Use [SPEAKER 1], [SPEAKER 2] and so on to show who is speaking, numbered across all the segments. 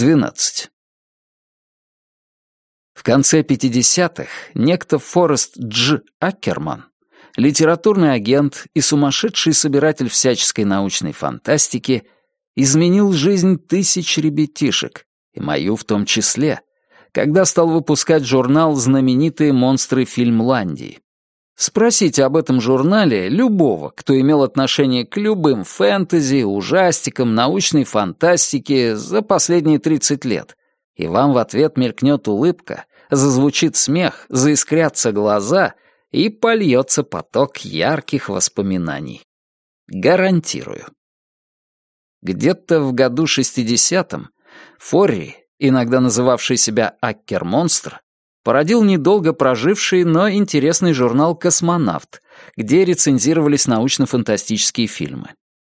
[SPEAKER 1] 12. В конце 50-х некто Форест Дж. Аккерман, литературный агент и сумасшедший собиратель всяческой научной фантастики, изменил жизнь тысяч ребятишек, и мою в том числе, когда стал выпускать журнал «Знаменитые монстры Фильмландии». Спросите об этом журнале любого, кто имел отношение к любым фэнтези, ужастикам, научной фантастике за последние 30 лет, и вам в ответ мелькнет улыбка, зазвучит смех, заискрятся глаза и польется поток ярких воспоминаний. Гарантирую. Где-то в году 60-м Форри, иногда называвший себя Аккер-монстр, породил недолго проживший, но интересный журнал «Космонавт», где рецензировались научно-фантастические фильмы.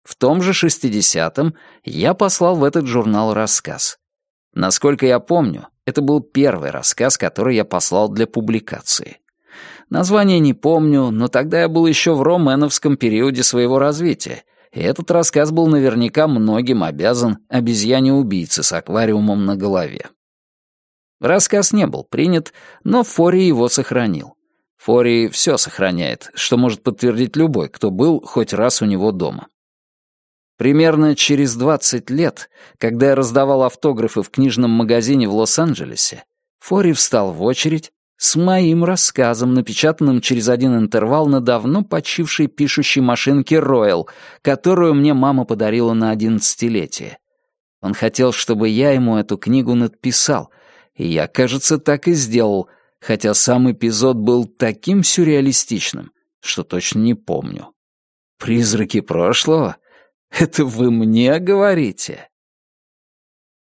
[SPEAKER 1] В том же 60-м я послал в этот журнал рассказ. Насколько я помню, это был первый рассказ, который я послал для публикации. Название не помню, но тогда я был еще в роменовском периоде своего развития, и этот рассказ был наверняка многим обязан обезьяне-убийце с аквариумом на голове. Рассказ не был принят, но Фори его сохранил. Фори все сохраняет, что может подтвердить любой, кто был хоть раз у него дома. Примерно через 20 лет, когда я раздавал автографы в книжном магазине в Лос-Анджелесе, Фори встал в очередь с моим рассказом, напечатанным через один интервал на давно почившей пишущей машинке Royal, которую мне мама подарила на одиннадцатилетие. Он хотел, чтобы я ему эту книгу надписал — и я, кажется, так и сделал, хотя сам эпизод был таким сюрреалистичным, что точно не помню. «Призраки прошлого? Это вы мне говорите?»